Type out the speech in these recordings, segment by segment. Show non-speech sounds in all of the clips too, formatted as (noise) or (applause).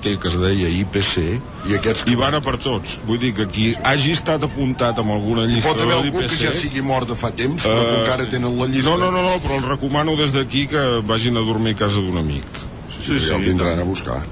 PT que es deia IPC I aquests i van a per tots. Vull dir que qui hagi estat apuntat amb alguna llista Pot haver de algú que l'IPC... ja sigui mort de fa temps, però que eh, encara tenen la llista. No, no, no, no, però el recomano des d'aquí que vagin a dormir a casa d'un amic. Sí, sí, ja el vindran a buscar.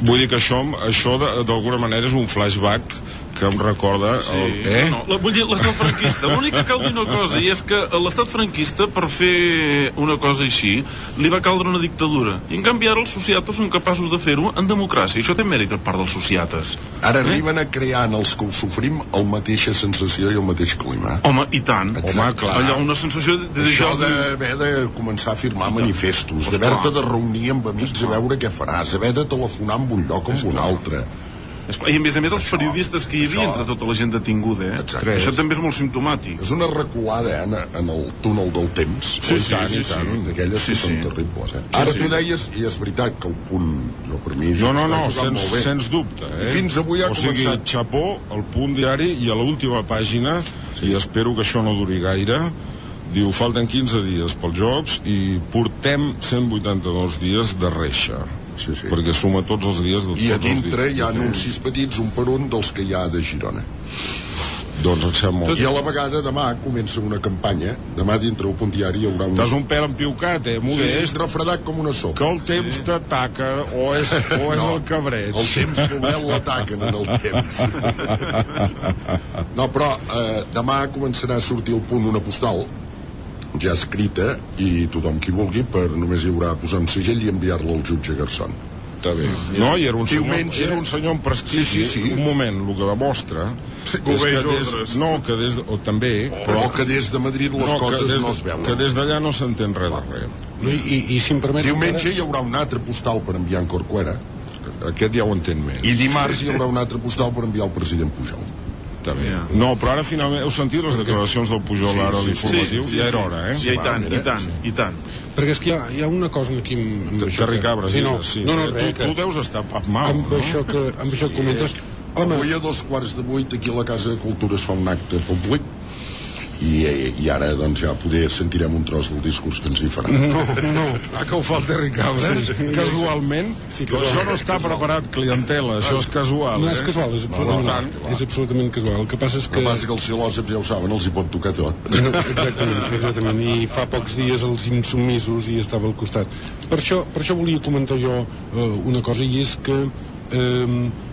Vull dir que això, això de- d'alguna manera és un flashback que em recorda... El, eh? No, no, vull dir, l'estat franquista. L'únic que cal dir una cosa, i és que l'estat franquista, per fer una cosa així, li va caldre una dictadura. I en canvi ara els sociates són capaços de fer-ho en democràcia. Això té mèrit per part dels sociates. Ara arriben a crear en els que ho sofrim el mateixa sensació i el mateix clima. Home, i tant. Exacte. Home, clar. Allò, una sensació de, de Això d'haver de començar a firmar manifestos, d'haver-te de reunir amb amics a veure què faràs, haver de telefonar amb un lloc o amb un altre. I a més a més els Això, periodistes que hi havia això. entre tota la gent detinguda, eh? Exacte. Això també és molt simptomàtic. És una reculada eh, en, en el túnel del temps. Sí, sí, tant, sí, tant. sí. D'aquelles sí, Sí, són sí. terribles. Eh? Ara sí. tu deies, i és veritat, que el punt, jo per mi, No, no, no, sens, sens dubte. Eh? I fins avui ha o sigui, començat- xapó, el punt diari, i a l'última pàgina, i espero que això no duri gaire, diu, falten 15 dies pels Jocs i portem 182 dies de reixa. Sí, sí. Perquè suma tots els dies de I a tots dintre hi ha anuncis petits, un per un, dels que hi ha de Girona. Doncs em sembla molt. I a la vegada demà comença una campanya. Demà dintre el punt diari hi haurà un... T'has un pèl empiucat, eh, Sí, modest, sí, refredat com una sopa. que el temps t'ataca o és, o (laughs) és No, el cabreig. El temps Nobel l'ataquen en el temps. (laughs) No, però eh, demà començarà a sortir el punt una postal ja escrita i tothom qui vulgui per només hi haurà posar un segell i enviar-la al jutge Garçon. Està bé. No, i era un senyor, Diumenge- era un senyor amb prestigi. Sí, sí, sí. Un moment, el que demostra (laughs) Que és que des, no, que des, de- o també, Però que des de Madrid les no, coses des, no es veuen. que des d'allà no s'entén res de res. No, i, I si em permets... Diumenge hi haurà un altre postal per enviar en Corcuera Aquest ja ho entén més. i dimarts hi haurà un altre postal per enviar al president Pujol. Està bé. Ja. No, però ara finalment heu sentit les declaracions del Pujol Sí, ara a sí, l'informatiu? Ja era hora, eh? Ja, i tant, i tant, i tant. Perquè és que hi ha, hi ha una cosa aquí amb, amb això Terri que- Cabra, sí, no, sí. no, no, tu, res, que, tu deus estar pap mal, amb, no? això que, amb això que comentes... Home, Avui a dos quarts de vuit aquí a la Casa de Cultura es fa un acte públic i, eh, i ara doncs ja poder sentirem un tros del discurs que ens hi farà. no, no, Ah, que ho fa el Terri Cabra, casualment. Sí, Però casual. això no està preparat, clientela, això és casual. no és eh? casual, és absolutament, és absolutament casual. El que passa és El que... que passa que els filòsofs ja ho saben, els hi pot tocar tot. No, (laughs) exactament, exactament. I fa pocs dies els insubmisos i estava al costat. Per això, per això volia comentar jo eh, una cosa, i és que eh,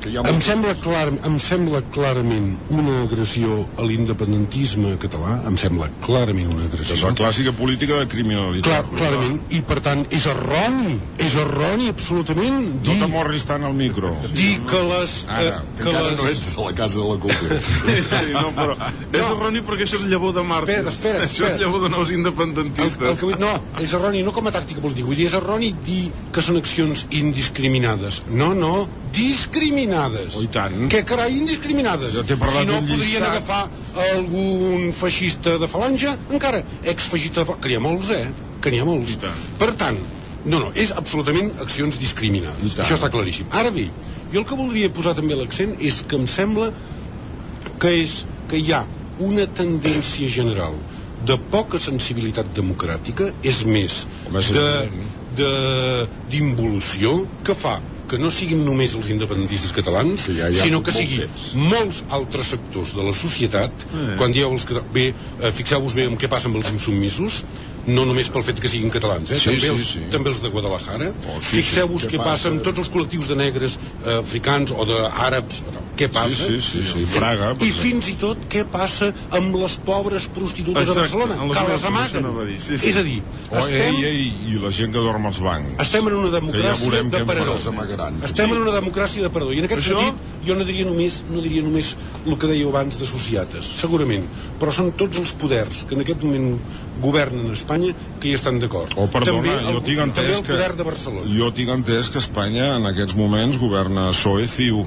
Que hi ha em sembla, clar, em sembla clarament una agressió a l'independentisme català, em sembla clarament una És agressió. la clàssica política de criminalitat. Clar, clarament, i per tant és erroni, és erroni absolutament No dir, t'amorris tant al micro. dir que les... Eh, Ara, que Encara les... no ets a la Casa de la Cultura. (laughs) Sí, sí, no, però (laughs) és erroni perquè això és llavor de màrtirs. Espera, espera, Això és espera. llavor de nous El, independentistes. el que vull, no, és erroni no com a tàctica política, vull dir, és erroni dir que són accions indiscriminades. No, no, discriminades. Oh, tant. Què carai, indiscriminades? Si no, podrien llistat. agafar algun feixista de falange, encara, exfeixista de falange, que n'hi ha molts, eh? Que n'hi ha molts. Tant. Per tant, no, no, és absolutament accions discriminades. Això està claríssim. Ara bé, jo el que voldria posar també l'accent és que em sembla que és que hi ha una tendència general de poca sensibilitat democràtica, és més, d'involució que fa que no siguin només els independentistes catalans, Que ja ha sinó que siguin molts altres sectors de la societat, quan dieu els que... Bé, eh, fixeu-vos bé en què passa amb els insubmisos, no només pel fet que siguin catalans, eh? Sí, també, sí, els, sí. també els de Guadalajara. Oh, sí, Fixeu-vos sí. què passa? amb tots els col·lectius de negres eh, africans o d'àrabs. Què passa? sí, sí, sí. Fraga, per I exemple. fins i tot què passa amb les pobres prostitutes Exacte, de Barcelona, les que les amaguen. a dir, sí, sí. És a dir, Oh, estem, ei, ei, i la gent que dorm als bancs. estem en una ja democràcia d'aparador. Els amagaran. Estem en una democràcia d'aparador. I en aquest Això- sentit, jo no diria només, no diria només el que dèieu abans de sociates, segurament, però són tots els poders que en aquest moment governen a Espanya que hi estan d'acord. Oh, perdona, també jo el, tinc també entès el que... poder de Barcelona. Jo tinc entès que Espanya en aquests moments governa PSOE-CiU.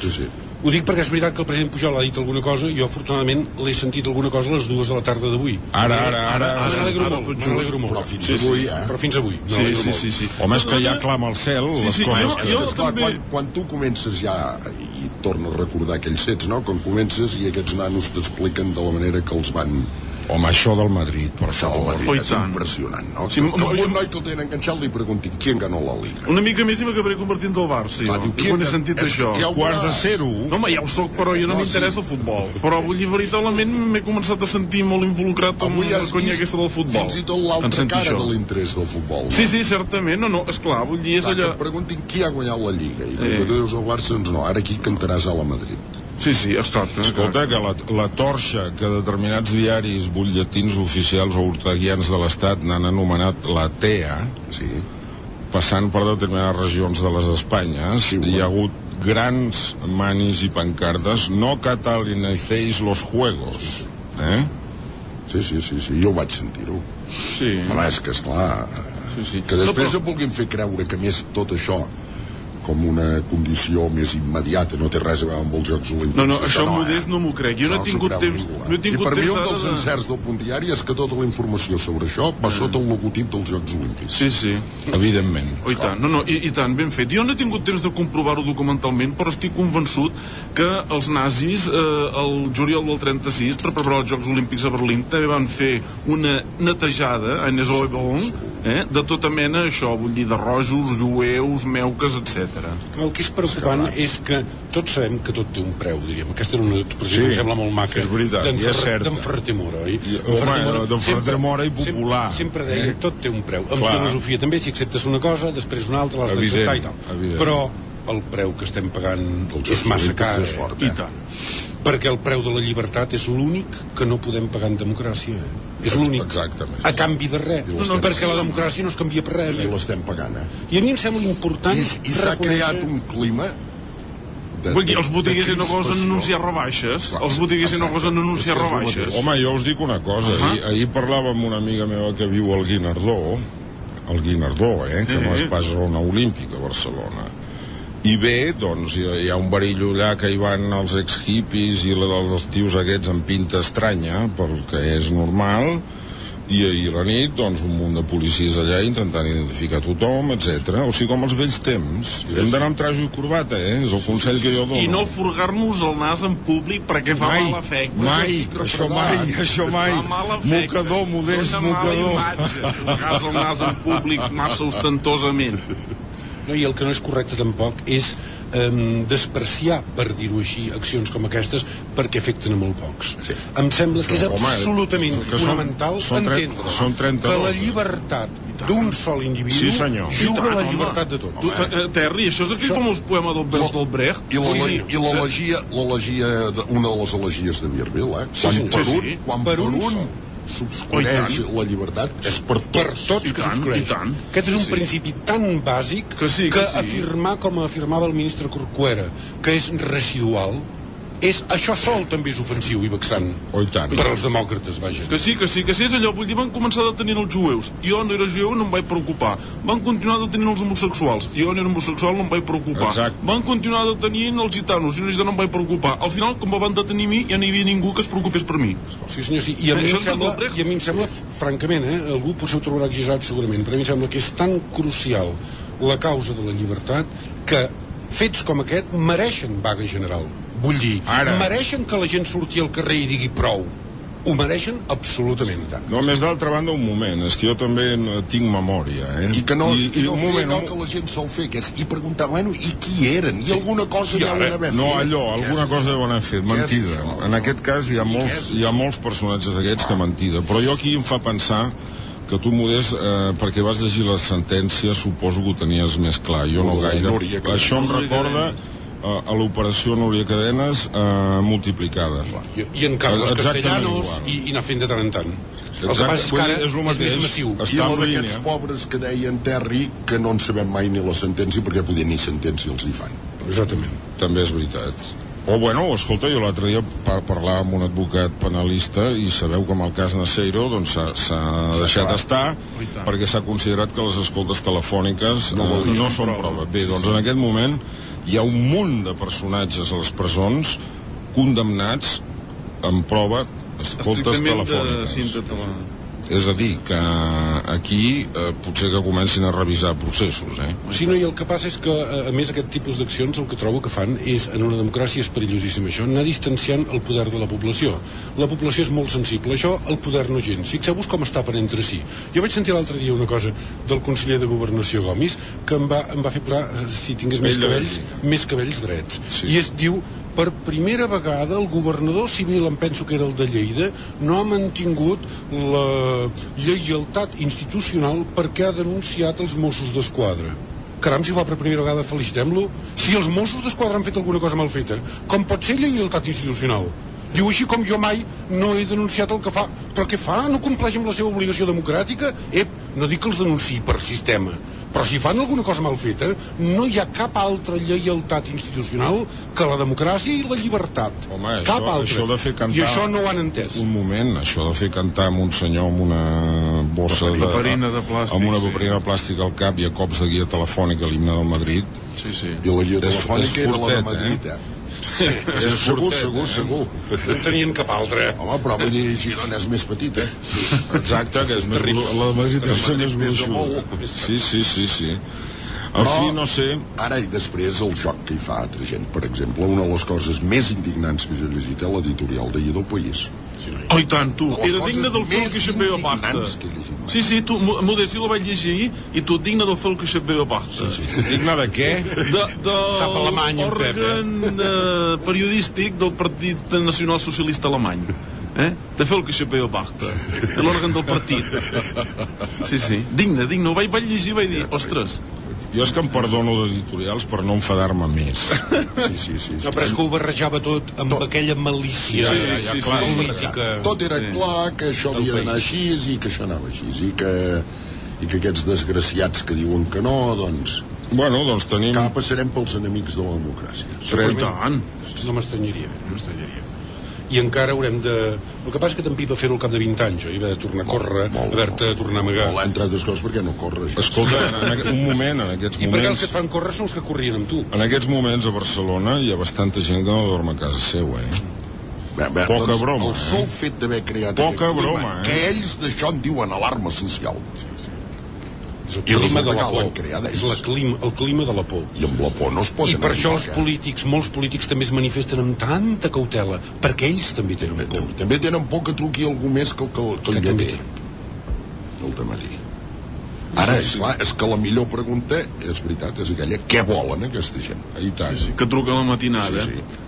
Sí, sí. Ho dic perquè és veritat que el president Pujol ha dit alguna cosa i jo afortunadament l'he sentit alguna cosa a les dues de la tarda d'avui. Ara, ara, ara... Ara, molt, tot me just. n'alegro molt. Però fins Sí, avui, eh? Però fins avui. Sí, sí, molt. sí, sí. Home, és que ja clama al cel Sí, les sí, coses jo- que... jo- És clar, també- quan, quan tu comences ja, i torno a recordar aquells fets, no? Quan comences i aquests nanos t'expliquen de la manera que els van Home, això del Madrid, per Això del favor. Madrid Oh, és tant. impressionant, no? Sí, Sí, que, que un noi que el tenen enganxat li preguntin qui ganó la Liga. Una mica més i m'acabaré convertint del Barça. Clar, jo. diu, quan he en- sentit és- això. ja ho Quarts de zero. No, home, ja ho soc, però jo no, No, m'interessa sí. el futbol. Però dir, veritablement m'he començat a sentir molt involucrat amb Avui la conya aquesta del futbol. fins i tot l'altra cara això. de l'interès del futbol. No? Sí, sí, certament. No, no, esclar, vull dir, és Clar, que allò... et preguntin qui ha guanyat la Lliga i Eh. eh. tu dius el Barça, doncs no, ara aquí cantaràs a la Madrid. Sí, sí, exacte. Escolta, que la, la torxa que determinats diaris, butlletins oficials o urtaguians de l'Estat n'han anomenat la TEA, Sí. passant per determinades regions de les Espanyes, Sí, hi ha hagut grans manis i pancartes no catalaniceis los juegos eh? Sí, sí, sí, sí, jo ho vaig sentir-ho. Sí, Home, és que, esclar, sí, sí. que després No, no, vulguin fer creure que més tot això com una condició més immediata, no té res a veure amb els Jocs Olímpics. No, no, això eh? modest no m'ho crec. Jo no he s'ho tingut temps- ningú, eh? no he tingut I per mi temps un ara dels de- encerts del punt diari és que tota la informació sobre això va sota el logotip dels Jocs Olímpics. Sí, sí. evidentment Oh, i tant, no, no, i, i tant, ben fet. Jo no he tingut temps de comprovar-ho documentalment, però estic convençut que els nazis, eh, el juliol del 36, per preparar els Jocs Olímpics a Berlín, també van fer una netejada, a Nesoebon, eh, de tota mena, això, vull dir, de rojos, jueus, meuques, etc. El que és preocupant és que tots sabem que tot té un preu, diríem. Aquesta era una expressió Sí, que em sembla molt maca. sí, és veritat, i és certa. D'en Ferreter Mora, oi? I- home, d'en Ferreter sempre- Mora i sempre- popular. Sempre, deia, Eh? tot té un preu. En Clar. filosofia també, si acceptes una cosa, després una altra l'has d'acceptar i tal. evident. Però el preu que estem pagant Els és massa car. és fort, I eh? tant. Perquè el preu de la llibertat és l'únic que no podem pagar en democràcia. eh? És l'únic. Exactament. A canvi de res. I l'estem- perquè la democràcia no es canvia per res. I Eh? l'estem pagant, eh? I a mi em sembla important... I, i s'ha reconèixer- creat un clima de, Vull dir, els botiguers no gosen anunciar rebaixes. Clar, Els botiguers no gosen anunciar rebaixes. Home, jo us dic una cosa. Ahà. Ahir, ahir parlava amb una amiga meva que viu al Guinardó, al Guinardó, eh, que no Eh. és pas zona olímpica a Barcelona. I bé, doncs, hi ha, hi ha un verillo allà que hi van els ex-hippies i els tios aquests amb pinta estranya, pel que és normal, i ahir a la nit, doncs, un munt de policies allà intentant identificar tothom, etc. O sigui, com els vells temps. Hem d'anar amb trajo i corbata, eh? És el consell que jo dono. I no furgar-nos el nas en públic perquè fa Mai, mal efecte. mai, això mai, això mai. Mocador, modest, Dóna mala mocador. imatge. El nas en públic massa ostentosament. No, I el que no és correcte tampoc és um, despreciar, per dir-ho així, accions com aquestes perquè afecten a molt pocs. Sí. Em sembla que és Home, absolutament que són- fonamental són entendre són 32, que la eh? llibertat d'un sol individu Sí, senyor. Juga la llibertat de tots. Tu, eh, Terri, això és aquell famós poema del Bertolt Brecht? I Sí, l'elegia, l'elegia, de- una de les elegies de Virbil, eh? Sí, Quan sí, per sí, un, sí. quan Per per un s'obscureix Oh, la llibertat, és per tots. per tots I que tant. Aquest és un Sí. principi tan bàsic Que sí, que sí. afirmar, com afirmava el ministre Corcuera, que és residual, és, això sol també és ofensiu i vexant Oh, i tant. per als demòcrates, vaja. Que sí, que sí, que sí, és allò, vull dir, van començar detenint els jueus. Jo no era jueu, no em vaig preocupar. Van continuar detenint els homosexuals. Jo no era homosexual, no em vaig preocupar. Exacte. Van continuar detenint els gitanos. Jo no em vaig preocupar. Al final, com me van detenir a mi, ja no hi havia ningú que es preocupés per mi. Sí, senyor, sí. I a, mi Això em és sembla. I a mi em sembla, francament, eh, algú potser ho trobarà exagerat segurament, però a mi em sembla que és tan crucial la causa de la llibertat que fets com aquest mereixen vaga general. Vull dir, Ara. mereixen que la gent surti al carrer i digui prou. Ho mereixen absolutament tant. No, més d'altra banda, un moment, és que jo també no tinc memòria, eh? I que no, I, i, i no un moment, allò un- que la gent sol fer, que és i preguntar, bueno, i qui eren? I alguna cosa I ja deuen haver No, fet. allò, Què alguna és cosa deuen haver fet, és mentida. això? En aquest cas hi ha molts, és hi ha molts personatges aquests que mentida. Però jo aquí em fa pensar que tu, Modest, eh, perquè vas llegir la sentència, suposo que ho tenies més clar. Jo no gaire. Això em recorda a l'operació Núria Cadenes eh, multiplicada. I, i en Carlos Exactament Castellanos igual. i, i anar fent de tant en tant. El que passa és que ara és lo és mateix. més massiu. Es- I en d'aquests pobres que deien Terry que no en sabem mai ni la sentència perquè poder ni sentència els hi fan. Exactament. També és veritat. O bueno, escolta, jo l'altre dia par parlar amb un advocat penalista i sabeu que amb el cas Naseiro doncs s'ha deixat estar Oh, perquè s'ha considerat que les escoltes telefòniques No no, eh, no són són prova. prova. Bé, doncs en aquest moment hi ha un munt de personatges a les presons condemnats amb prova escoltes de telefòniques. tele... És a dir, que aquí eh, potser que comencin a revisar processos, eh? Sí, no, i el que passa és que, a a més, aquest tipus d'accions el que trobo que fan és, en una democràcia és perillosíssim això, anar distanciant el poder de la població. La població és molt sensible, això el poder no gens. Fixeu-vos com està per entre si. Jo vaig sentir l'altre dia una cosa del conseller de Governació Gomis que em va, em va fer posar, eh, si tingués més Ell cabells, més cabells drets. Sí. I es diu per primera vegada el governador civil, em penso que era el de Lleida, no ha mantingut la lleialtat institucional perquè ha denunciat els Mossos d'Esquadra. Caram, si fa per primera vegada, felicitem-lo. Si els Mossos d'Esquadra han fet alguna cosa mal feta, com pot ser lleialtat institucional? Diu així com jo mai no he denunciat el que fa. Però què fa? No compleix amb la seva obligació democràtica? Ep, no dic que els denunciï per sistema, però si fan alguna cosa mal feta, no hi ha cap altra lleialtat institucional que la democràcia i la llibertat. Home, cap això, altra. això de fer cantar... I això no ho han entès. Un moment, això de fer cantar amb un senyor amb una bossa de... Paperina de plàstic, amb una sí. paperina de plàstic al cap i a cops de guia telefònica a l'himne del Madrid. Sí, sí. I la guia És- telefònica és era la de fortet, Madrid, eh? És segur, segur, eh? segur. No en tenien cap altra. Home, però vull dir, Girona és més petit, eh? Exacte, que és més... La de Madrid és més gruixuda. molt. Sí, sí, sí, sí. En Però- fi, no sé... Ara i després el joc que hi fa altra gent. Per exemple, una de les coses més indignants que jo he llegit és l'editorial d'ahir del País. Oh, i tant, tu. Era digne del fel que xapeu a pasta. que he llegit. Sí, sí, tu, Mo- Modest, jo la vaig llegir ahir, i tu, digne del fel que xapeu a pasta. Sí, sí. Digne de què? De, de Sap alemany, eh? òrgan eh, periodístic del Partit Nacional Socialista Alemany. Eh? De fer el que xapeu a pasta. L'òrgan del partit. Sí, sí. Digne, digne. Ho vaig, vaig llegir i vaig dir, ostres, Jo és que em perdono d'editorials per no enfadar-me més. Sí, sí, sí. No, però és que ho barrejava tot amb Tot. aquella malícia Sí, ja, sí, clar, sí, política. Tot era Sí. clar que això havia d'anar així i que això anava així i que, i que aquests desgraciats que diuen que no, doncs Bueno, doncs tenim... que passarem pels enemics de la democràcia. i Trenta. tant. No m'estranyaria, no m'estranyaria. I encara haurem de... El que passa és que t'empipa fer-ho al cap de 20 anys, oi? Haver de tornar a córrer, molt, haver-te de tornar a amagar. Molt, entre altres coses perquè no corre això. Escolta, en aquest, un moment, en aquests I perquè els moments... que et fan córrer són els que corrien amb tu. En aquests moments a Barcelona hi ha bastanta gent que no dorm a casa seu, eh? Bé, bé, Poca broma, El eh? sol fet d'haver creat Poca aquest clima, broma, eh? que ells d'això en diuen alarma social. És el I clima de la por. ells. És la clima, el clima de la por. I amb la por no es pot I per això els polítics, molts polítics també es manifesten amb tanta cautela, perquè ells també tenen por. També, també tenen por que truqui algú més que el, que, que el Que també lleter. El de matí. Ara, és clar, és que la millor pregunta, és veritat, és aquella, què volen aquesta gent? I tant. Que truca a la matinada. Sí, Sí,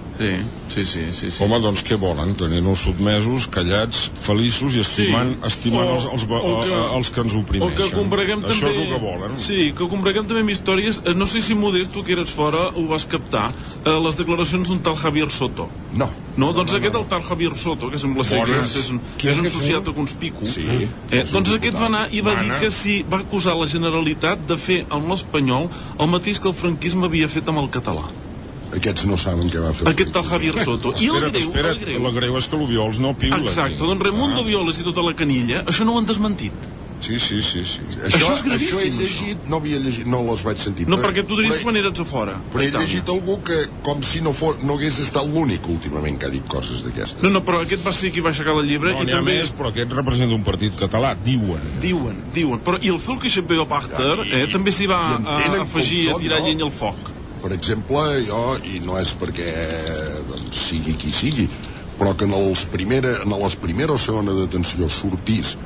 sí, sí, sí. sí. Home, doncs què volen? Tenir-nos sotmesos, callats, feliços i estimant, Sí. estimant O- els, els, o que- els que ens O oprimeixen. que combreguem Això també... és el que volen. Sí, que combreguem també amb històries... eh, No sé si Modest, tu que eres fora, ho vas captar, eh, les declaracions d'un tal Javier Soto. No. No, doncs aquest, el tal Javier Soto, que sembla ser que Bones. és un, Qui és un a Conspicu. Sí. Eh, doncs aquest va anar i va dir Mana. que sí, va acusar la Generalitat de fer amb l'espanyol el mateix que el franquisme havia fet amb el català. Aquests no saben què va fer. Aquest tal. Javier Soto. I el Espera't, greu, espera't, el greu... la greu és que l'Obiols no piula. Exacte, doncs Raimundo Ah, Violes i tota la canilla, això no ho han desmentit. Sí, sí, sí, sí. Això, Això és gravíssim, Això he llegit, no havia llegit, no les vaig sentir. No, però- perquè tu diries quan eres a fora. Però a he Itàlia. llegit algú que, com si no, fos, no hagués estat l'únic últimament que ha dit coses d'aquestes. No, no, però aquest va ser qui va aixecar el llibre No i n'hi ha també... més, però aquest representa un partit català, diuen. Diuen, diuen. Però i el Fulke Chapeo Pachter eh, també s'hi va a, afegir a tirar no? llenya al foc. Per exemple, jo, i no és perquè doncs, sigui qui sigui, però que en, els primera, en les primera o segona detenció sortís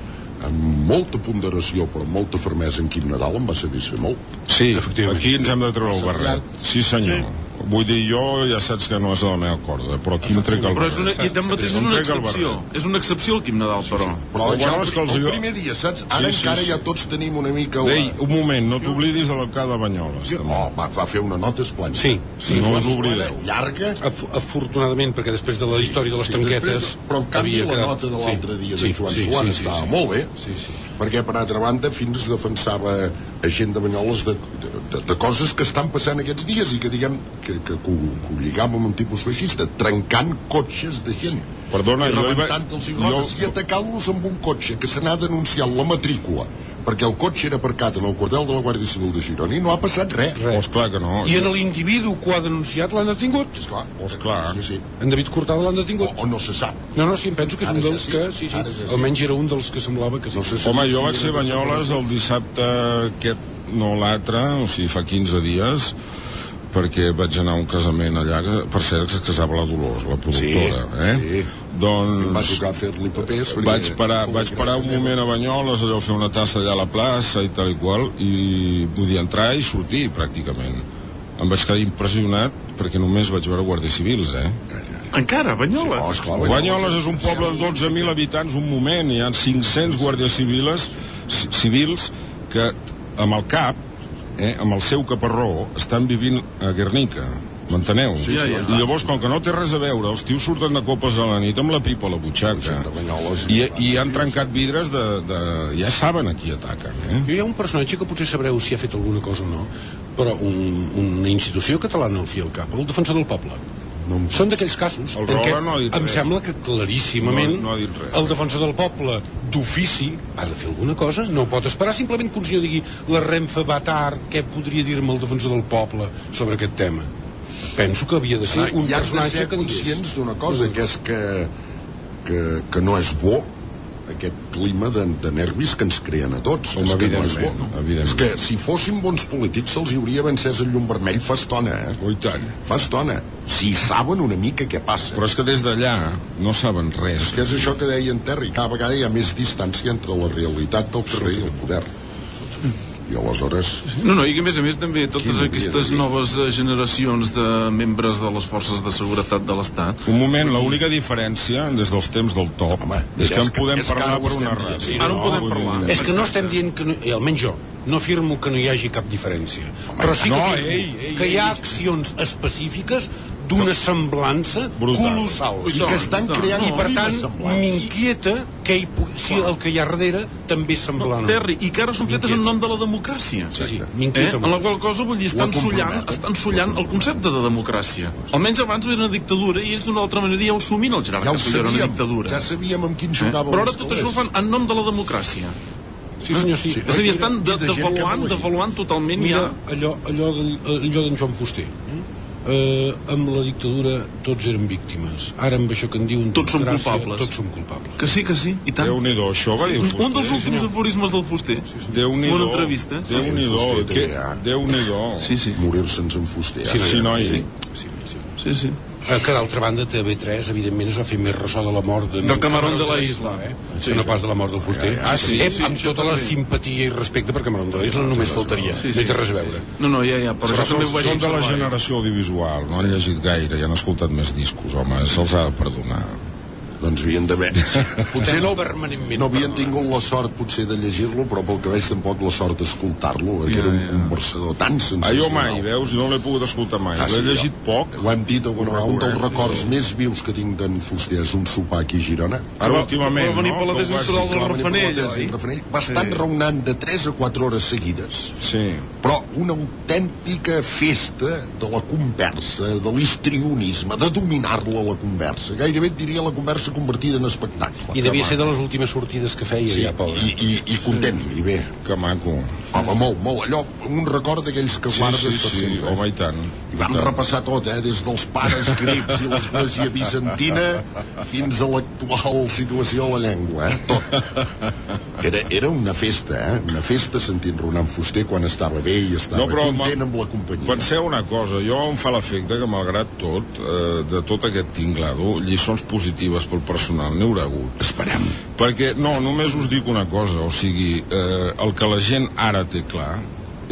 amb molta ponderació però amb molta fermesa en Quim Nadal em va satisfer molt. Sí, aquí ens hem de treure el barret. Sí, senyor. Vull dir, jo ja saps que no és de la meva corda, però aquí em trec el Però és una, barret. i tanmateix és una excepció. barret. És una excepció el Quim Nadal, però. Però Però ja bueno, el, és que els- el primer dia, saps? Ara Sí, sí, encara sí. ja tots tenim una mica... Ei, un moment, no t'oblidis de l'alcalde de Banyoles. també. Oh, va, va fer una nota esplèndida. Sí, sí, no us oblideu. Llarga, Af afortunadament, perquè després de la història de les Sí, tanquetes... després, però en canvi havia la nota de l'altre dia sí, de Joan sí, Suárez sí, sí, estava sí. molt bé Sí, sí. Perquè per altra banda fins defensava a gent de Banyoles de, de, de coses que estan passant aquests dies i que diguem que, que, que, ho, que ho lligam amb un tipus feixista trencant cotxes de gent. Perdona, i jo i rodes jo- i atacant-los amb un cotxe que se n'ha denunciat la matrícula perquè el cotxe era aparcat en el quartel de la Guàrdia Civil de Girona i no ha passat res. Oh, esclar que no. I en l'individu que ho ha denunciat l'han detingut. Esclar, Esclar. Sí, sí. En David Cortada l'han O, detingut. o no se sap. No, no, sí, em penso que és Ara un ja dels sí. que... Sí, sí. Ara ja sí. Almenys era un dels que semblava que sí. No sé si- Home, jo vaig ser Banyoles el dissabte aquest, no l'altre, o sigui, fa 15 dies, perquè vaig anar a un casament allà, que, per cert, que es casava la Dolors, la productora, Sí, eh? sí. Doncs... Va tocar fer-li papers. vaig parar, vaig parar un moment a Banyoles, allò, fer una tassa allà a la plaça i tal i qual, i podia entrar i sortir, pràcticament. Em vaig quedar impressionat perquè només vaig veure guàrdies civils, eh? Encara, Banyoles. No, esclar, Banyoles és un poble de 12.000 habitants, un moment, hi ha 500 guàrdies civils, ci- civils que amb el cap, eh, amb el seu caparró, estan vivint a Guernica. M'enteneu? Sí, sí, I llavors, com que no té res a veure, els tios surten de copes a la nit amb la pipa a la butxaca. I, i han trencat vidres de, de... Ja saben a qui ataquen, eh? Jo hi ha un personatge que potser sabreu si ha fet alguna cosa o no, però un, una institució catalana al fi al cap, el defensor del poble. No em- Són d'aquells casos El en què no em res. sembla que claríssimament No- no ha dit res. el defensor del poble d'ofici ha de fer alguna cosa, no pot esperar simplement que un senyor digui la Renfe va tard, què podria dir-me el defensor del poble sobre aquest tema? Penso que havia de ser Ara, un has de personatge ser que digués conscients d'una cosa, que és que, que, que no és bo aquest clima de, de nervis que ens creen a tots. Home, és que no és bo. És que si fóssim bons polítics se'ls hauria encès el llum vermell fa estona, eh? Oh, tant. Fa estona. Si saben una mica què passa. Però és que des d'allà no saben res. És que és això que deia en Terry, cada vegada hi ha més distància entre la realitat del carrer i el poder. I aleshores... No, no, i que a més a més també totes aquestes noves eh, generacions de membres de les forces de seguretat de l'Estat Un moment, l'única diferència des dels temps del top Home, és que en podem és que parlar per una ràdio. Sí, Ara ho podem vull dir, parlar. És que no estem dient que, no, almenys jo, no afirmo que no hi hagi cap diferència. però sí que, no, afirmo ei, ei, que hi ha accions específiques d'una semblança Brutal. colossal. I que estan no, creant I per tant, m'inquieta que hi pugui, si el que hi ha darrere també semblant. Terri, i que ara són fetes en nom de la democràcia. Sí, sí, Eh? En la qual cosa, vull dir, estan sollant, comprometen. estan sollant el concepte de democràcia. Almenys abans era una dictadura i ells d'una altra manera ja ho assumint el Gerard Ja ho Castelló, era una sabíem, dictadura. ja sabíem amb quin Eh? jugàvem Però ara tot això ho fan en nom de la democràcia. Sí, senyor, sí. Sí. És a dir, estan de, devaluant, no devaluant totalment Mira, ja... allò, allò, de- allò d'en Joan Fuster. Eh, amb la dictadura tots eren víctimes. Ara amb això que en diuen Tots som culpables. Tots som culpables. Que sí, que sí, i tant. Déu-n'hi-do, això va dir Un, Fuster. un dels últims aforismes del Fuster. Déu-n'hi-do. Una entrevista. Déu-n'hi-do. Déu-n'hi-do. Sí, sí. Morir-se'ns en fuster. Sí, sí, noi. Sí, sí, sí. Sí, sí. Eh, que d'altra banda TV3 evidentment es va fer més ressò de la mort de Del Camarón de la Isla. eh? Sí. que no pas de la mort del Fuster Ah, sí, eh, sí, amb això tota la també. simpatia i respecte per Camarón de la Isla només faltaria Sí, no sí. hi té res a veure No, no, ja, ja, però Però són, són de la generació audiovisual, no han llegit gaire i han escoltat més discos, home, se'ls ha de perdonar. Doncs havien d'haver... (laughs) Potser no, permanentment no havien tingut la sort potser de llegir-lo, però pel que veig tampoc la sort d'escoltar-lo, perquè era un conversador tan Ah, sensacional. jo mai, veus? No l'he pogut escoltar mai. Ah, L'he sí, llegit jo- poc. Ho hem dit alguna vegada, un dels Recordo, records més vius que tinc d'en Fuster és un sopar aquí a Girona. Ara últimament, va venir no? per la desnaturada del Rafanell, tesi, oi? Rafanell, Va estar Sí. enraonant de 3 a 4 hores seguides. Sí. però una autèntica festa de la conversa, de l'histrionisme, de dominar-la la conversa. Gairebé et diria la conversa convertida en espectacle. i devia ser de les últimes sortides que feia Sí, ja, pobre i, i, i content, i bé. Que maco. Home, molt, molt. Allò, un record d'aquells que Sí, guardes sí, per sí, sempre. home, i tant. I vam repassar tot, eh? des dels pares grecs i l'església bizantina fins a l'actual situació de la llengua, eh? tot. Era, era una festa, eh? una festa sentint Ronan Fuster quan estava bé i estava No, però, content amb la companyia. Penseu una cosa, jo em fa l'efecte que malgrat tot, eh, de tot aquest tinglado, lliçons positives pel personal n'hi haurà hagut. Esperem. Perquè, no, només us dic una cosa, o sigui, eh, el que la gent ara té clar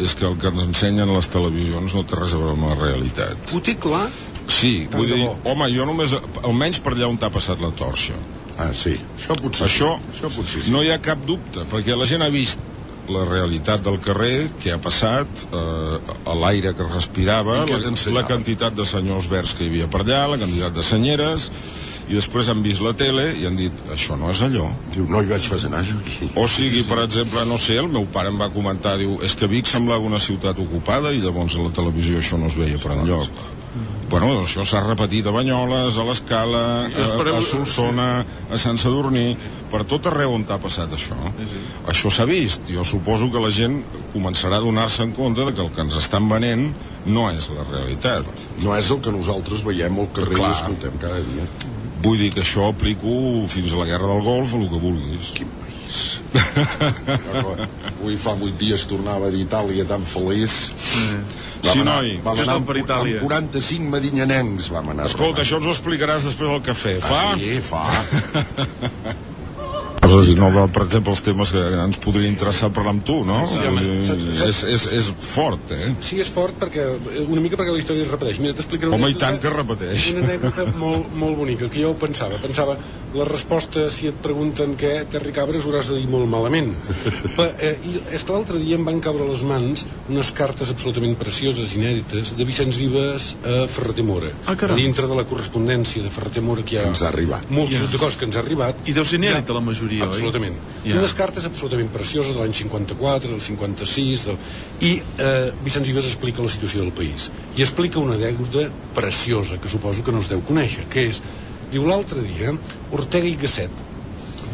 és que el que ens ensenyen a les televisions no té res a veure amb la realitat. ho té clar Sí, Tant vull dir, home, jo només, almenys per allà on t'ha passat la torxa. Ah, sí. Això potser Això, sí. Això potser sí. no hi ha cap dubte, perquè la gent ha vist la realitat del carrer, què ha passat, eh, l'aire que respirava, la, la quantitat de senyors verds que hi havia per allà, la quantitat de senyeres, i després han vist la tele i han dit, això no és allò. Diu, no hi vaig fer anar aquí. O sigui, per exemple, no sé, el meu pare em va comentar, diu, és que Vic semblava una ciutat ocupada i llavors a la televisió això no es veia per enlloc. Bueno, doncs això s'ha repetit a Banyoles, a l'Escala, a, a Solsona, a Sant Sadurní, per tot arreu on t'ha passat això. Això s'ha vist. Jo suposo que la gent començarà a donar-se en compte de que el que ens estan venent no és la realitat. No és el que nosaltres veiem al carrer Clar. i escoltem cada dia. Vull dir que això aplico fins a la guerra del Golf, el que vulguis. Quin Jo, Avui fa vuit dies tornava d'Itàlia tan feliç. Sí, noi. vam anar amb, Itàlia. amb 45 medinyanencs vam anar. Escolta, això ens ho explicaràs després del cafè. Fa? Ah, sí, fa. (laughs) Coses i no, per exemple, els temes que ens podria interessar parlar amb tu, no? Sí, home, saps- saps- és, és, és fort, eh? Sí, és fort perquè, una mica perquè la història es repeteix. Mira, t'explicaré una Home, i tant que es repeteix. Una anècdota molt, molt bonica, que jo pensava. Pensava, la resposta, si et pregunten què, Terri Cabres, hauràs de dir molt malament. (laughs) Pa, eh, I és que l'altre dia em van caure a les mans unes cartes absolutament precioses, inèdites, de Vicenç Vives a Ferreter Mora. Ah, caram. dintre de la correspondència de Ferreter Mora que hi ha... Ens ha arribat. Multitud de coses que ens ha arribat. I deu ser inèdita la majoria, oi? Absolutament. Ja. Unes cartes absolutament precioses de l'any 54, del 56, del... i eh, Vicenç Vives explica la situació del país. I explica una anècdota preciosa, que suposo que no es deu conèixer, que és, diu, l'altre dia, Ortega y Gasset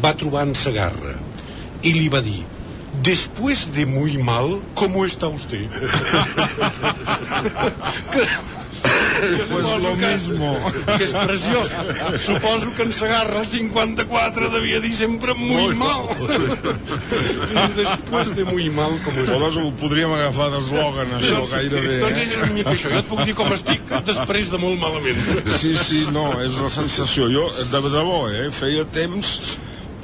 va trobar en Sagarra i li va dir Después de muy mal, ¿cómo está usted? (laughs) que, Pues lo mismo. que és preciós. Suposo que en Sagarra el 54 devia dir sempre muy mal. Después de muy mal, com és... Nosaltres ho podríem agafar d'eslògan, això, gairebé, Doncs eh? és una mica això. Jo et puc dir com estic després de molt malament. Sí, sí, no, és la sensació. Jo, de debò, eh, feia temps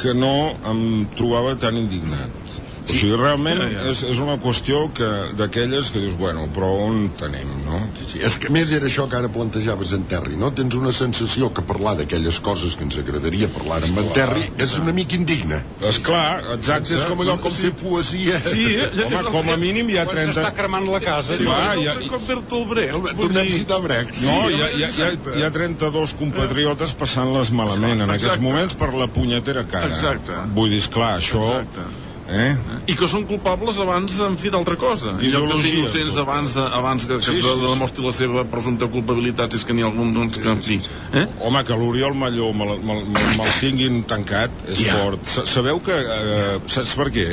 que no em trobava tan indignat. O sigui, realment Ja, ja. és, és una qüestió que d'aquelles que dius, bueno, però on tenim, no? Sí, és que més era això que ara plantejaves en Terri, no? Tens una sensació que parlar d'aquelles coses que ens agradaria parlar amb en Terri és una mica indigne. És clar, exacte. És com allò com fer poesia. Sí? Home, com a mínim hi ha Quan s'està 30... cremant la casa, diu, Clar, ja- com Bertolt Brecht. vull Tornem a citar Brecht. No, Sí, hi ha, hi, ha, hi, ha, hi ha 32 compatriotes passant-les malament en aquests moments per la punyetera cara. Exacte. Vull dir, esclar, això... Exacte. Eh? I que són culpables abans, en fi, d'altra cosa. En lloc de ser innocents abans, de, abans que, que Sí, es sí. demostri la seva presumpta culpabilitat, és que n'hi ha algun doncs, que, en fi... Eh? Home, que l'Oriol Malló me'l me, me, me tinguin tancat és Ja. fort. Sa- Sabeu que... Eh, saps per què?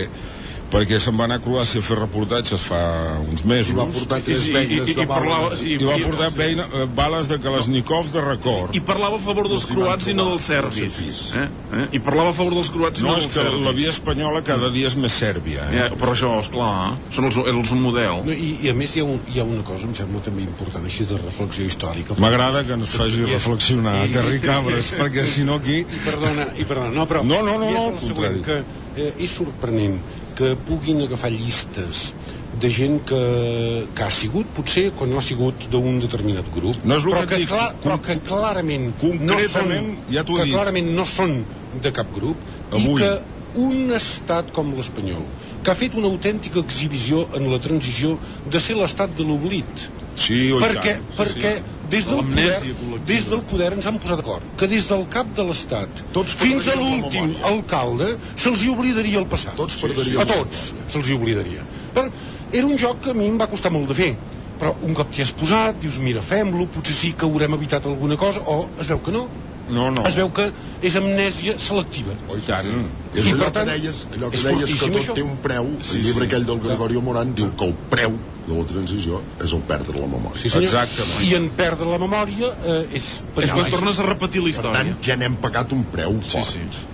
Perquè se'n va anar a Croàcia a fer reportatges fa uns mesos I va portar tres I- i- beines i- de i parlava- sí, i va i- portar beina, eh, bales de Kalashnikov de record. I parlava a favor dels croats i no dels serbis. Eh? Eh? I parlava a favor dels croats i no, No, és dels que serbis. la via espanyola cada dia és més sèrbia. Eh? Ja, però això, esclar, són els, els un model. No, i, I a més hi ha, un, hi ha una cosa, em sembla també important, així de reflexió històrica. M'agrada que ens faci I- reflexionar, i- Terri Cabres, (laughs) perquè si no aquí... I perdona, i perdona, no, però... No, no, no, i és no, el al següent, contrari. que eh, és sorprenent que puguin agafar llistes de gent que, que ha sigut, potser, quan no ha sigut d'un determinat grup, No és però, que que, dic. clar, però que clarament Concretament, no són, ja t'ho he que dit. clarament no són de cap grup Avui. i que un estat com l'espanyol que ha fet una autèntica exhibició en la transició de ser l'estat de l'oblit Sí, oi perquè, tant. perquè des, del poder, des del poder ens han posat d'acord que des del cap de l'Estat Tots fins a l'últim alcalde se'ls hi oblidaria el passat. Tots perdrien A tots se'ls hi oblidaria. Però era un joc que a mi em va costar molt de fer. Però un cop t'hi has posat, dius, mira, fem-lo, potser sí que haurem evitat alguna cosa, o es veu que no. No, no. Es veu que és amnèsia selectiva. Oh, i tant. És I, allò per que tant, deies, allò que deies que tot això. té un preu. Sí, el llibre sí. aquell del Gregorio Morán diu que el preu de la transició és el perdre la memòria. Sí, senyor. Exactament. I en perdre la memòria eh, és... És quan tornes a repetir la Per història. tant, ja n'hem pagat un preu fort. sí.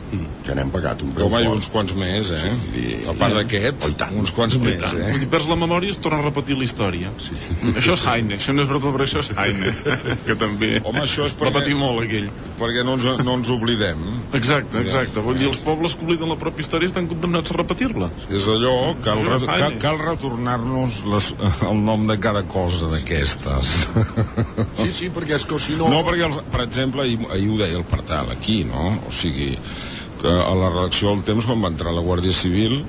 Ja n'hem pagat un preu Home, fort. uns quants més, eh? A part d'aquest, Oh, tant. uns quants més, Vull eh? dir, perds la memòria i es torna a repetir la història. Sí. Això és Heine, això no és Bertolt Brecht, això és Heine, (laughs) que també Home, això és va perquè- patir molt aquell. Perquè no ens, no ens oblidem. Exacte, exacte. Vull dir, els pobles que obliden la pròpia història estan condemnats a repetir-la. És allò, cal, re, cal, cal retornar-nos les, el nom de cada cosa d'aquestes. Sí, sí, perquè és que si no... No, perquè, els, per exemple, ahir, ahir ho deia el Partal, aquí, no? O sigui, a la redacció del temps, quan va entrar la Guàrdia Civil,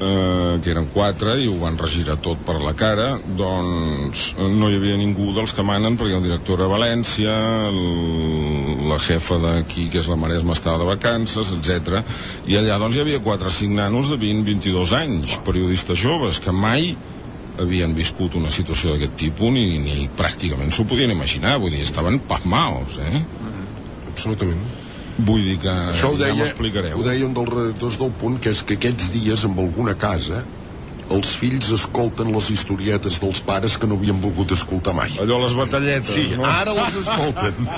eh, que eren quatre i ho van regirar tot per la cara, doncs eh, no hi havia ningú dels que manen perquè el director era a València, el, la jefa d'aquí, que és la Maresma, estava de vacances, etc. I allà doncs hi havia quatre o cinc nanos de 20-22 anys, periodistes joves, que mai havien viscut una situació d'aquest tipus ni, ni pràcticament s'ho podien imaginar, vull dir, estaven pasmaos, eh? Absolutament. Vull dir que Això ho ja deia, m'explicareu. ho deia un dels redactors del punt, que és que aquests dies, en alguna casa, els fills escolten les historietes dels pares que no havien volgut escoltar mai. Allò, les batalletes, Sí, no? ara les escolten. (laughs)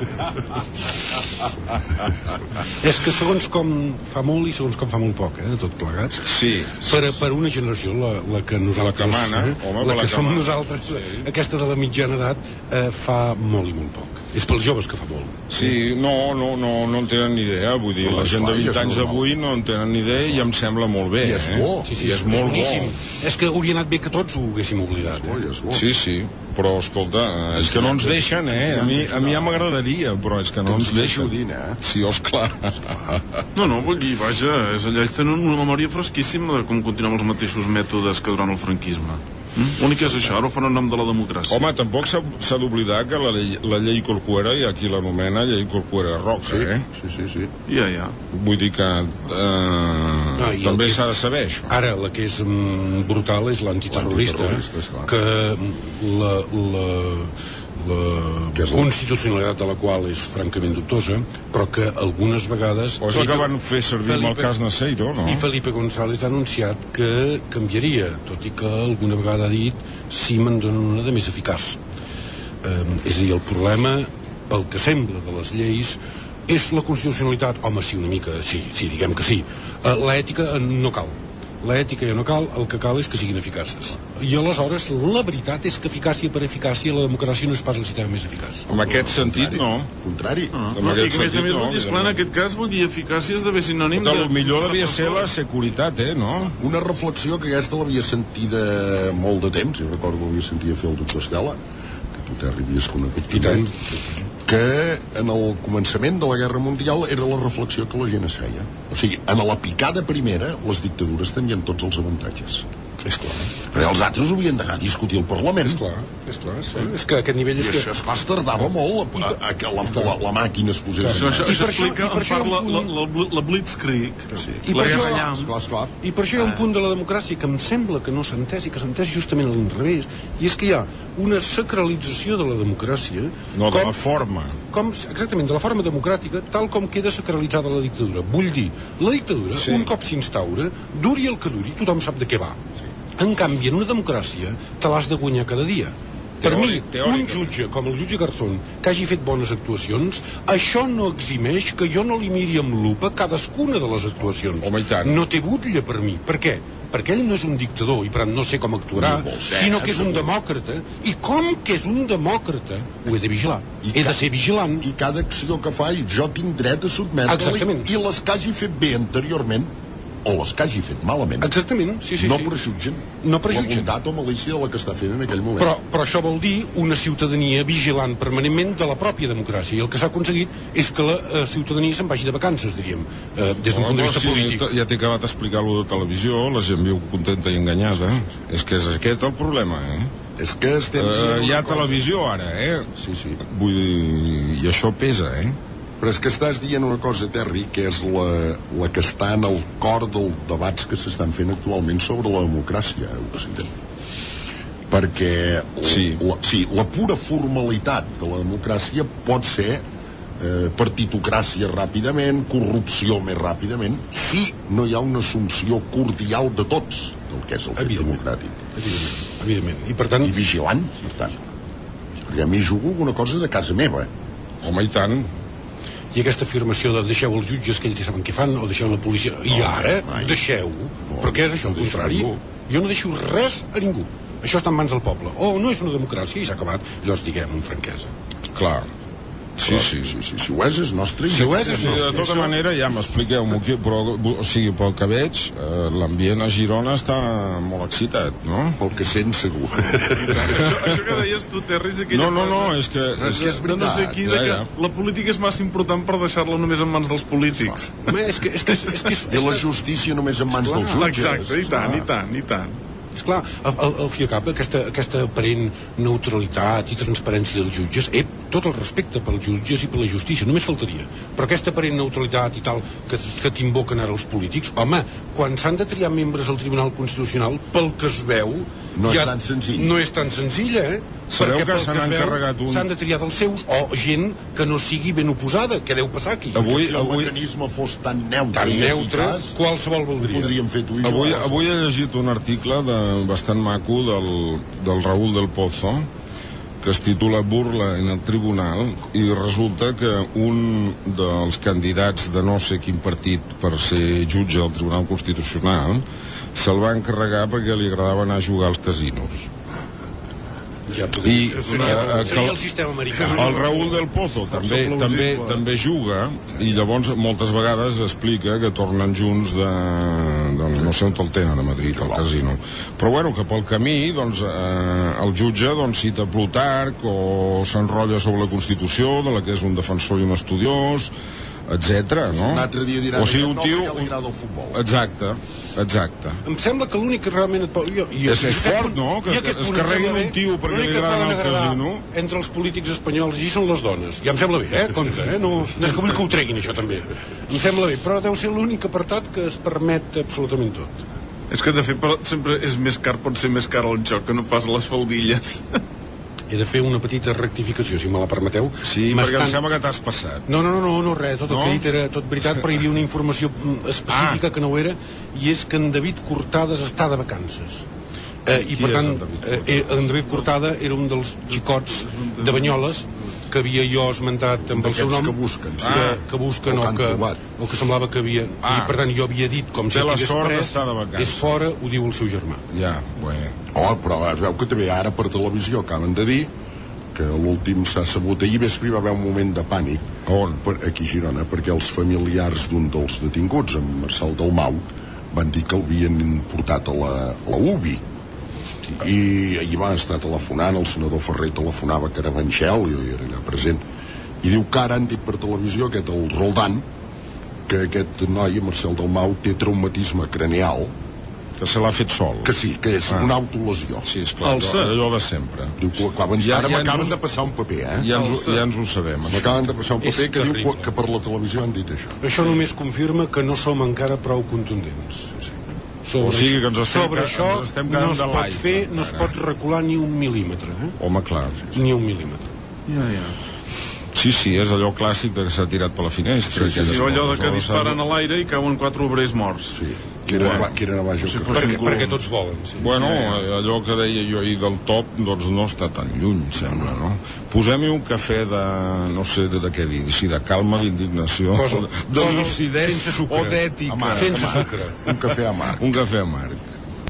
És que segons com fa molt i segons com fa molt poc, eh, de tot plegats. Sí, Per, per una generació, la, la que nosaltres... La que mana, eh, home, la la que que som mana. nosaltres, Sí. aquesta de la mitjana edat, eh, fa molt i molt poc. És pels joves que fa molt. Sí, no, no, no, no en tenen ni idea, vull dir, No, la gent de esclar, i 20 és anys d'avui no en tenen ni idea i em sembla molt bé, I és eh? bo. Sí, sí, I és, molt boníssim. bo. És que hauria anat bé que tots ho haguéssim oblidat. Eh? és bo. Sí, sí, però escolta, és que no ens deixen, eh? A mi, a mi ja m'agradaria, però és que no Que ens ens deixen. ajudin, eh? Sí, esclar. No, no, vull dir, vaja, és allà, ells tenen una memòria fresquíssima de com continuem els mateixos mètodes que durant el franquisme. Mm? L'únic és això, ara ho fan en nom de la democràcia. Home, tampoc s'ha d'oblidar que la, llei- la llei Corcuera, i aquí l'anomena llei Corcuera Roca, Sí, eh? sí, sí, sí. Ja, ja. Vull dir que eh, el també s'ha de saber, això. Ara, la que és mm, brutal és l'antiterrorista, eh? que la, la, la constitucionalitat de la qual és francament dubtosa, però que algunes vegades... O és el que van fer servir amb el Felipe- cas Naseiro, no? I Felipe González ha anunciat que canviaria, tot i que alguna vegada ha dit si me'n donen una de més eficaç. Eh, és a dir, el problema, pel que sembla de les lleis, és la constitucionalitat. Home, sí, una mica, sí, sí, diguem que sí. Eh, L'ètica eh, no cal. L'ètica ja no cal, el que cal és que siguin eficaces. I aleshores, la veritat és que eficàcia per eficàcia la democràcia no és pas el sistema més eficaç. En aquest sentit, no. Contrari. Ah, En no, I aquest que a més a sentit, més, no, dir, esclar, en aquest cas, vull dir, eficàcia esdevé sinònim De de... lo millor devia ser la securitat, eh, no? Una reflexió que aquesta l'havia sentida molt de temps, jo recordo que l'havia sentit fer el doctor Estela, que tu Terri havies conegut I tant. Que en el començament de la Guerra Mundial era la reflexió que la gent es feia. O sigui, en la picada primera, les dictadures tenien tots els avantatges. És clar. Però els altres ho havien d'anar a discutir al Parlament. És clar, és clar, és clar. És que a aquest nivell I és que... això, esclar, es tardava molt a, a, a que la, la, la màquina es posés... Això, això, I això explica, i per en parla la, la, la, la Blitzkrieg, Sí. I la per això- Guerra Llamp. Esclar, esclar. I per això hi ha un punt de la democràcia que em sembla que no s'ha entès i que s'ha entès justament a l'inrevés, i és que hi ha una sacralització de la democràcia No, de com, la forma. com, exactament, de la forma democràtica, tal com queda sacralitzada la dictadura. Vull dir, la dictadura, sí. un cop s'instaura, duri el que duri, tothom sap de què va. En canvi, en una democràcia, te l'has de guanyar cada dia. Per mi, Teòric, un jutge com el jutge Garzón, que hagi fet bones actuacions, això no eximeix que jo no li miri amb lupa cadascuna de les actuacions. Home, i tant. No té butlla per mi. Per què? Perquè ell no és un dictador i per tant no sé com actuarà, No ser, sinó que és un demòcrata. I com que és un demòcrata, ho he de vigilar. I he de ser vigilant. I cada acció que fa, jo tinc dret a sotmetre-li Exactament. i les que hagi fet bé anteriorment o les que hagi fet malament. Exactament, sí, sí. no sí. prejutgen No prejutgen. la bondat o malícia de la que està fent en aquell moment. Però, però això vol dir una ciutadania vigilant permanentment de la pròpia democràcia. I el que s'ha aconseguit és que la eh, ciutadania se'n vagi de vacances, diríem, eh, des d'un punt de no, vista sí, polític. Ja t'he acabat d'explicar-lo de televisió, la gent viu contenta i enganyada. És que és aquest el problema, eh? És que estem... Uh, dient hi ha cosa- televisió ara, eh? Sí, sí. Vull dir, i això pesa, eh? Però és que estàs dient una cosa, Terri, que és la, la que està en el cor dels debats que s'estan fent actualment sobre la democràcia a Occident. Perquè Sí. la, sí, la pura formalitat de la democràcia pot ser eh, partitocràcia ràpidament, corrupció més ràpidament, si no hi ha una assumpció cordial de tots del que és el fet democràtic. Evidentment, evidentment. I per tant, I vigilant, per tant. Perquè a mi jugo alguna cosa de casa meva. Home, i tant. I aquesta afirmació de deixeu els jutges que ells saben què fan o deixeu la policia... I ara, mai. deixeu. No, Però què és això? no deixo contrari, ningú. jo no deixo res a ningú. Això està en mans del poble. O no és una democràcia i s'ha acabat. Llavors diguem amb franquesa. Clar. Sí, sí. sí, sí. Si ho és, és nostre. Si ho és, és Sí, de nostre. tota manera, ja m'expliqueu-m'ho, aquí, però, o sigui, pel que veig, eh, l'ambient a Girona està molt excitat, no? Pel que sent segur. (laughs) Això, això que deies tu, Terri, és aquella No, no, no, és que... És que és de no sé veritat. qui, Ja, de que ja. la política és massa important per deixar-la només en mans dels polítics. Home, és que, és que, és que, és, I la que, justícia només en mans Esclar, dels jutges. Exacte, i tant, i tant, i tant. És clar, al, al, fi i cap, aquesta, aquesta aparent neutralitat i transparència dels jutges, eh, tot el respecte pels jutges i per la justícia, només faltaria. Però aquesta aparent neutralitat i tal que, que t'invoquen ara els polítics, home, quan s'han de triar membres al Tribunal Constitucional, pel que es veu, No és Ja- tan senzill. No és tan senzilla, eh? Sabeu Perquè que pel se es n'han veu, carregat un- S'han de triar dels seus, o gent que no sigui ben oposada, que deu passar aquí. Avui- si el avui- mecanisme fos tan neutre Tan i neutre, eficaç, qualsevol voldria. podríem fer tu i jo. Avui, avui he llegit un article de, bastant maco del, del Raúl del Pozo que es titula Burla en el Tribunal i resulta que un dels candidats de no sé quin partit per ser jutge del Tribunal Constitucional se'l va encarregar perquè li agradava anar a jugar als casinos. Ja I, dic, seria, eh, seria el sistema americà. (laughs) El Raúl del Pozo també, també, també juga i llavors moltes vegades explica que tornen junts de, de no sé on el tenen a Madrid, al casino. Però bueno, que pel camí doncs, eh, el jutge doncs, cita Plutarc o s'enrotlla sobre la Constitució, de la que és un defensor i un estudiós, etc. no? Un altre dia diran o sigui, un no tio... perquè li agrada el futbol. Exacte, exacte. Em sembla que l'únic que realment et pot... Jo, jo, És- és fort, no? Que- que es carreguin un tio perquè li que agrada agradar casino. Entre els polítics espanyols i són les dones. Ja em sembla bé, eh? Compte, eh? No, no és que vull que ho treguin, això, també. Em sembla bé, però deu ser l'únic apartat que es permet absolutament tot. És que, de fet, però sempre és més car, pot ser més car el joc que no pas les faldilles. He de fer una petita rectificació, si me la permeteu. Sí, perquè em sembla que t'has passat. No, no, no, no, no res, tot el No? que he dit era tot veritat, però hi havia una informació mm, específica Ah. que no ho era, i és que en David Cortades està de vacances. Eh, I Qui per tant, en David eh, eh, en David Cortada era un dels xicots de Banyoles que havia jo esmentat amb el seu nom que busquen, sí. que, que busquen O o, que trobat. o que semblava que havia Ah. i per tant jo havia dit com si la sort pres, d'estar de vacances. és fora, ho diu el seu germà Ja, bueno. Oh, però es veu que també ara per televisió acaben de dir que l'últim s'ha sabut ahir vespre hi va haver un moment de pànic on? per, aquí a Girona perquè els familiars d'un dels detinguts en Marcel Dalmau van dir que l'havien portat a la, a la UBI i ahir va estar telefonant el senador Ferrer telefonava que era Vanxel jo hi era allà present i diu que ara han dit per televisió aquest el Roldan que aquest noi, Marcel Dalmau, té traumatisme craneal Que se l'ha fet sol. que sí, que és Ah. una autolesió Sí, esclar, Alça. allò, allò de sempre. Diu que clar, ja, Ja- ara ja m'acaben ho- de passar un paper, eh? Ja ens, ho- ja ens ho sabem. això. M'acaben de passar un És paper que diu terrible. que, que per la televisió han dit això. això només confirma que no som encara prou contundents sobre, O sigui que ens estem sobre això ens estem no es de pot fer, no es pot recular ni un mil·límetre eh? Home, clar. ni un mil·límetre Ja, ja. Sí, sí, és allò clàssic de que s'ha tirat per la finestra. Sí, sí, Sí, allò de que disparen a l'aire i cauen quatre obrers morts. Sí. Que era, Bueno. que era baix Si perquè, color. perquè tots volen sí. Bueno, allò que deia jo ahir del top, doncs no està tan lluny, sembla, no? Posem-hi un cafè de, no sé de, de què dir, si de calma, d'indignació, de lucidesa o d'ètica. Sense sucre Un cafè amarg. Un cafè amarg.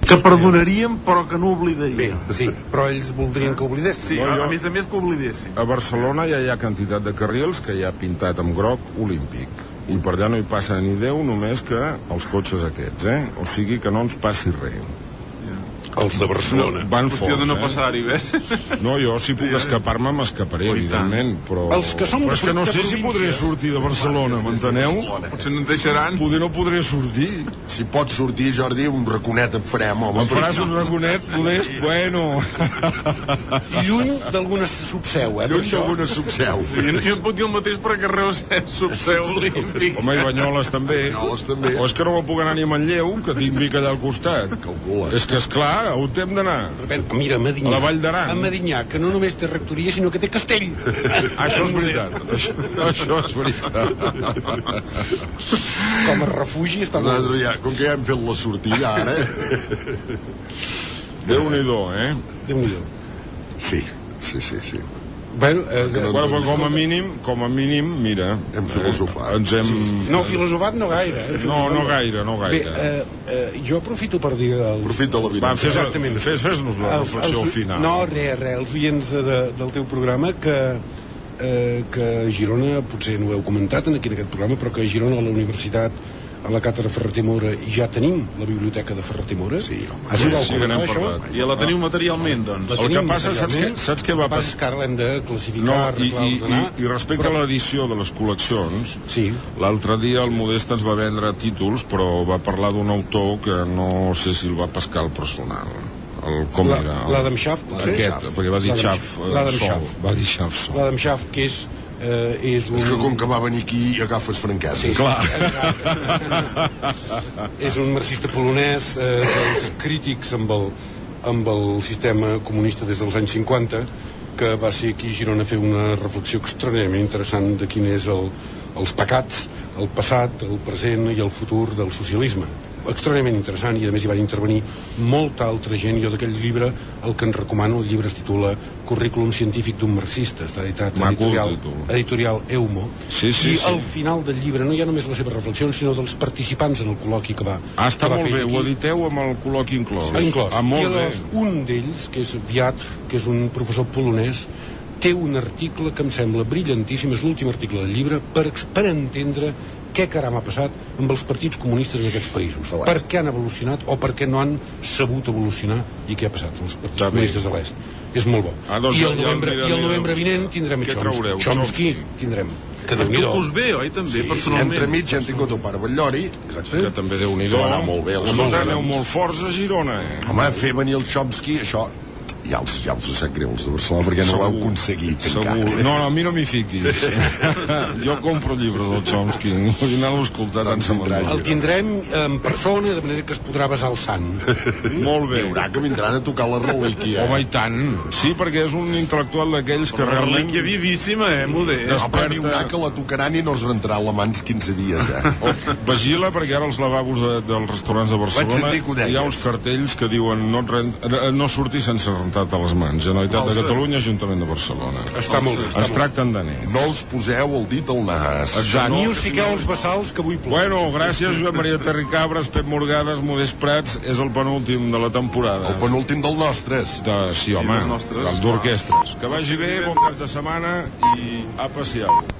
Que perdonaríem, però que no oblidaríem. bé, sí, però ells voldrien que oblidessin Sí, No, a, jo- a més a més que oblidéssim. A Barcelona ja hi ha quantitat de carrils que hi ha pintat amb groc olímpic. I per allà no hi passa ni Déu, només que els cotxes aquests, eh? O sigui que no ens passi res. Els de Barcelona Van Qüestió forts, de no eh? passar-hi, ves? No, jo si puc escapar-me m'escaparé, evidentment, però... Els que som però és que no sé si podré sortir de Barcelona, m'enteneu? Potser no et deixaran. Poder no podré sortir. Si pots sortir, Jordi, un raconet et farem, home. Em faràs un raconet modest? Bueno. i lluny d'alguna subseu eh, per Lluny d'alguna subseu. Jo, no- jo et puc dir el mateix perquè Reus és subseu olímpic. Home, i Banyoles també. Banyoles també. O és que no me'n puc anar ni a Manlleu, que tinc Vic allà al costat. Calcula. És que, és clar, on hem d'anar? Mira, a Medinyà, A la Vall d'Aran. a Medinyà, que no només té rectoria sinó que té castell (laughs) Això és veritat. Això, això és veritat. com a refugi està molt Nosaltres ja, com que ja hem fet la sortida ara, (laughs) Déu-n'hi-do, eh? Déu-n'hi-do sí, sí, sí, sí. Bueno, eh, no- Bueno, però com a mínim, com a mínim, mira... Hem filosofat. Eh, ens hem... no filosofat no gaire eh? No, no gaire, no Bé, gaire. eh, eh, jo aprofito per dir als, Profit de la vida. Va, fes, exactament. fes, fes-nos la als- reflexió al final. no, res, res, els oients de, del teu programa que eh, que a Girona, potser no ho heu comentat en aquí en aquest programa, però que a Girona a la universitat a la càtedra Ferreter Mora ja tenim la biblioteca de Ferreter Mora Sí, home. ah, sí, Sí, que n'hem parlat. I la teniu materialment, doncs. La El que passa, saps què- saps què va passar? que ara l'hem de classificar, No, i, i, i, i respecte a l'edició de les col·leccions, Sí, l'altre dia el Modest ens va vendre títols, però va parlar d'un autor que no sé si el va pescar el personal. El, com La- era? l'Adam Schaff, potser? Aquest, perquè va dir L'Adam- Schaff eh, sol. Schaff. Va dir Schaff sol. l'Adam Schaff, que és, eh, és un... És que com que va venir aquí agafes franquesa. Sí, Clar. (laughs) és un marxista polonès eh, dels crítics amb el amb el sistema comunista des dels anys 50, que va ser aquí a Girona a fer una reflexió extraordinàriament interessant de quin és el, els pecats, el passat, el present i el futur del socialisme extraordinàriament interessant i a més hi van intervenir molta altra gent jo d'aquell llibre el que en recomano el llibre es titula Currículum científic d'un marxista està editat Maco editorial, editorial Eumo Sí, sí, i sí. al final del llibre no hi ha només les seves reflexions sinó dels participants en el col·loqui que va Ah, està que va molt bé, aquí. ho editeu amb el col·loqui inclòs. Ah, inclòs. Ah, molt I bé. aleshores, un d'ells, que és Viat, que és un professor polonès, té un article que em sembla brillantíssim, és l'últim article del llibre, per, per entendre què caram ha passat amb els partits comunistes en aquests països. Per què han evolucionat o per què no han sabut evolucionar i què ha passat amb els partits Està bé. comunistes de l'est. És molt bo. Ah, doncs I ja- el ja novembre, miraré i el novembre vinent tindrem Què Chomsky. Chomsky. Chomsky. tindrem. Que Tu déu-n'hi-do. us ve, oi, també, Sí, personalment? entre mig hem tingut el pare Batllori, exacte. Que també déu nhi anar molt bé, els molt forts a Girona, eh? Home, fer venir el Chomsky, això ja els, ja els sap greu, els de Barcelona, perquè no ho heu aconseguit Segur. encara. No, no, a mi no m'hi fiquis. (laughs) jo compro llibres del Chomsky. Escoltar tant Doncs se vindrà me'n El tindrem en persona, de manera que es podrà besar el sant. (laughs) Molt bé. Hi haurà que vindran a tocar la relíquia. Home, i tant. Sí, perquè és un intel·lectual d'aquells que realment... Relíquia vivíssima, eh, Modest? No, però n'hi haurà que la tocaran i no es rentarà la mans 15 dies, eh? (laughs) Oh, vigila perquè ara als lavabos de, dels restaurants de Barcelona hi ha uns cartells que diuen no, rent, eh, no surti sense rentar-te les mans Generalitat de Catalunya, Ajuntament de Barcelona Està molt bé. Està bé. tracten de net No us poseu el dit al nas. Exacte. Ni us fiqueu els bassals que avui plou. Bueno, gràcies Joan Maria Terricabres, Pep Morgades, Modest Prats, és el penúltim de la temporada. El penúltim del nostres. De, sí, home, dels nostres. dels d'orquestres. Que vagi bé, bon cap de setmana i a passear.